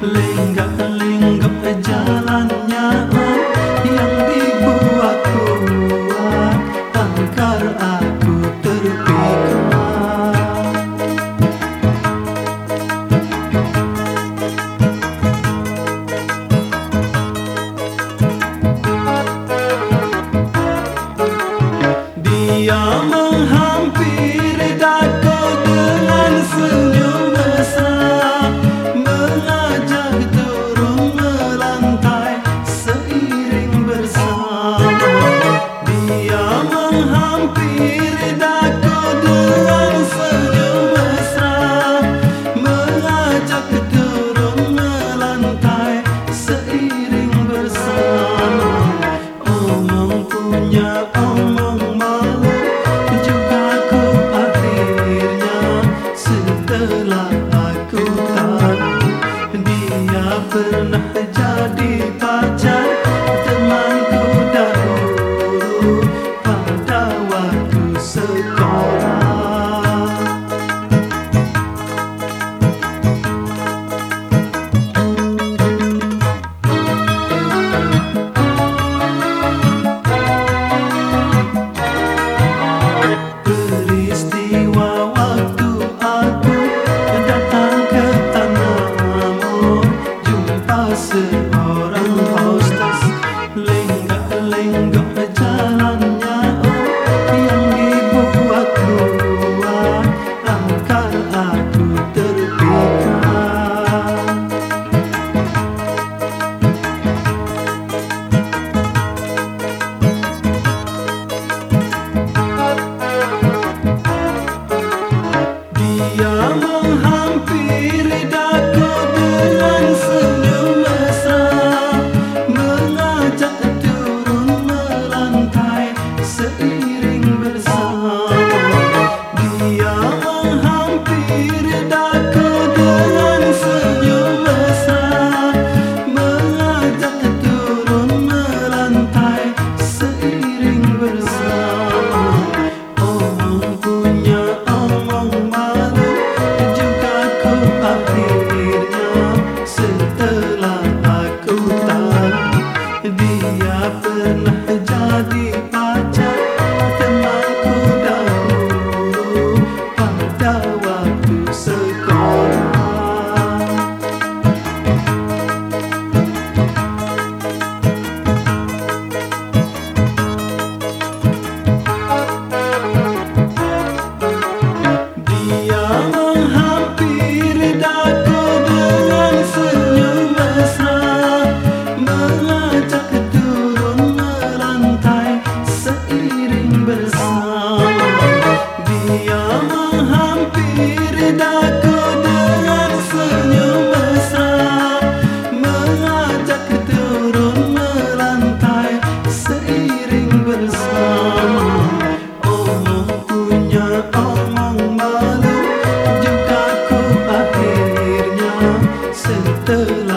Lenggak-lenggak jalan love. darling, sitting dağlar